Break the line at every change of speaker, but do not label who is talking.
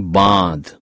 बाँध